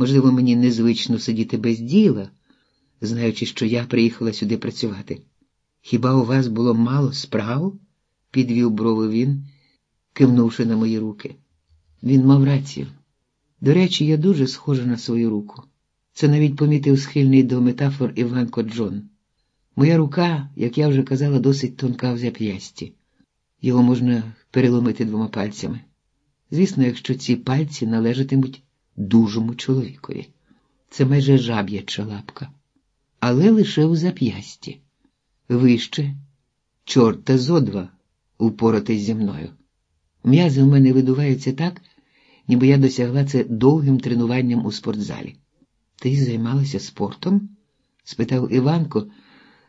Можливо, мені незвично сидіти без діла, знаючи, що я приїхала сюди працювати. Хіба у вас було мало справ? підвів брови він, кивнувши на мої руки. Він мав рацію. До речі, я дуже схожа на свою руку. Це навіть помітив схильний до метафор Іванко Джон. Моя рука, як я вже казала, досить тонка в зап'ясті. Його можна переломити двома пальцями. Звісно, якщо ці пальці належатимуть дужому чоловікові. Це майже жаб'яча лапка, але лише у зап'ясті. Вище, чорта зо два, упоратись зі мною. М'язи в мене видуваються так, ніби я досягла це довгим тренуванням у спортзалі. Ти займалася спортом? спитав Іванко,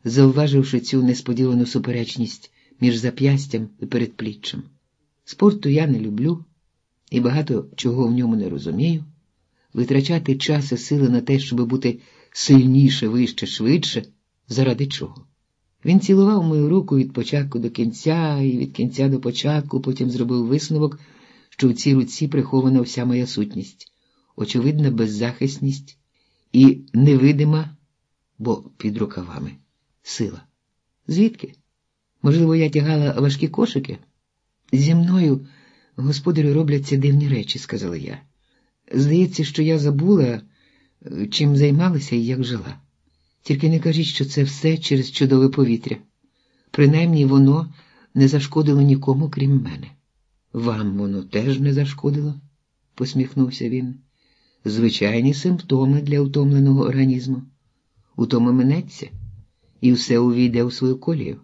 зауваживши цю несподівану суперечність між зап'ястям і передпліччям. Спорту я не люблю і багато чого в ньому не розумію. Витрачати час і сили на те, щоб бути сильніше, вище, швидше, заради чого? Він цілував мою руку від початку до кінця і від кінця до початку, потім зробив висновок, що в цій руці прихована вся моя сутність, очевидна беззахисність і невидима, бо під рукавами, сила. Звідки? Можливо, я тягала важкі кошики? Зі мною господарю робляться дивні речі, сказала я. Здається, що я забула, чим займалася і як жила. Тільки не кажіть, що це все через чудове повітря. Принаймні воно не зашкодило нікому, крім мене. Вам воно теж не зашкодило, посміхнувся він. Звичайні симптоми для утомленого організму. Утома минеться, і все увійде у свою колію.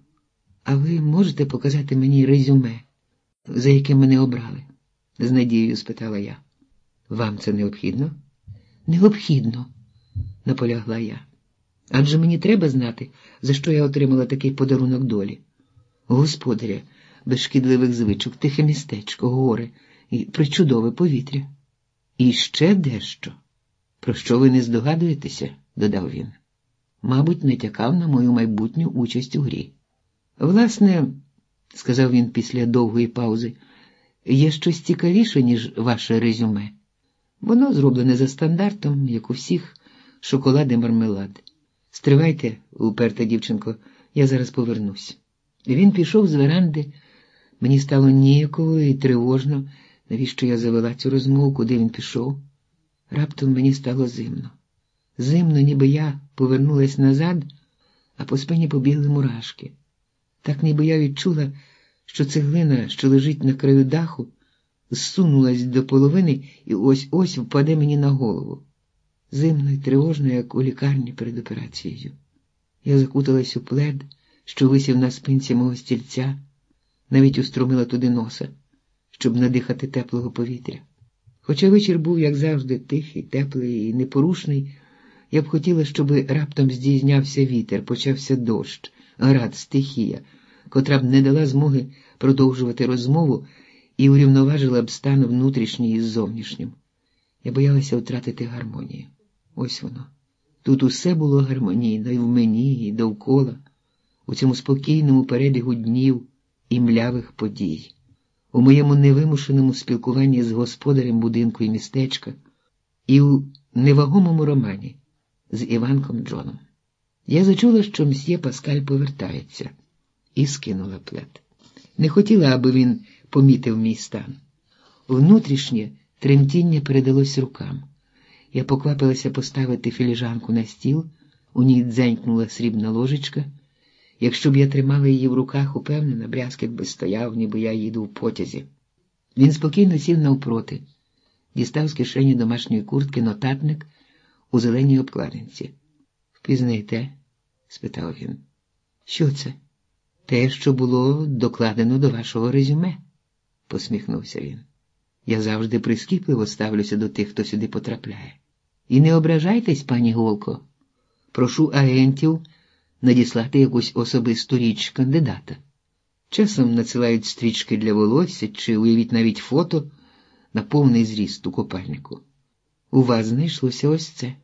А ви можете показати мені резюме, за яке мене обрали? з надією спитала я. Вам це необхідно? Необхідно, наполягла я. Адже мені треба знати, за що я отримала такий подарунок долі. Господаря, без шкідливих звичок, тихе містечко, гори і причудове повітря. І ще дещо. Про що ви не здогадуєтеся, додав він. Мабуть, не тякав на мою майбутню участь у грі. Власне, сказав він після довгої паузи, є щось цікавіше, ніж ваше резюме. Воно зроблене за стандартом, як у всіх, шоколад і мармелад. Стривайте, уперта дівчинко, я зараз повернусь. Він пішов з веранди. Мені стало ніяково і тривожно, навіщо я завела цю розмову, куди він пішов. Раптом мені стало зимно. Зимно, ніби я повернулась назад, а по спині побігли мурашки. Так ніби я відчула, що цеглина, що лежить на краю даху, зсунулась до половини і ось ось впаде мені на голову. Зимно і тривожно, як у лікарні перед операцією. Я закуталась у плед, що висів на спинці мого стільця, навіть устромила туди носа, щоб надихати теплого повітря. Хоча вечір був, як завжди, тихий, теплий і непорушний, я б хотіла, щоб раптом здійснявся вітер, почався дощ, град, стихія, котра б не дала змоги продовжувати розмову і урівноважила б стан внутрішній із зовнішнім. Я боялася втратити гармонію. Ось воно. Тут усе було гармонійно і в мені, і довкола, у цьому спокійному перебігу днів і млявих подій, у моєму невимушеному спілкуванні з господарем будинку і містечка, і у невагомому романі з Іванком Джоном. Я зачула, що мсьє Паскаль повертається, і скинула плед. Не хотіла, аби він помітив мій стан. Внутрішнє тремтіння передалось рукам. Я поквапилася поставити філіжанку на стіл, у ній дзенькнула срібна ложечка. Якщо б я тримала її в руках, упевнена, брязкет би стояв, ніби я їду в потязі. Він спокійно сів навпроти, дістав з кишені домашньої куртки нотатник у зеленій обкладинці. Впізнаєте? спитав він. Що це? Те, що було докладено до вашого резюме, посміхнувся він. Я завжди прискіпливо ставлюся до тих, хто сюди потрапляє. І не ображайтесь, пані Голко. Прошу агентів надіслати якусь особисту річ кандидата. Часом надсилають стрічки для волосся чи уявіть навіть фото на повний зріст у копальнику. У вас знайшлося ось це.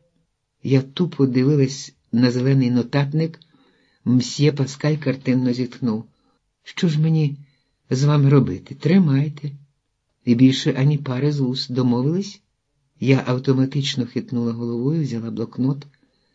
Я тупо дивилась на зелений нотатник, мсьє Паскаль картинно зітхнув. Що ж мені з вами робити? Тримайте. І більше ані пари з вуст домовились? Я автоматично хитнула головою, взяла блокнот.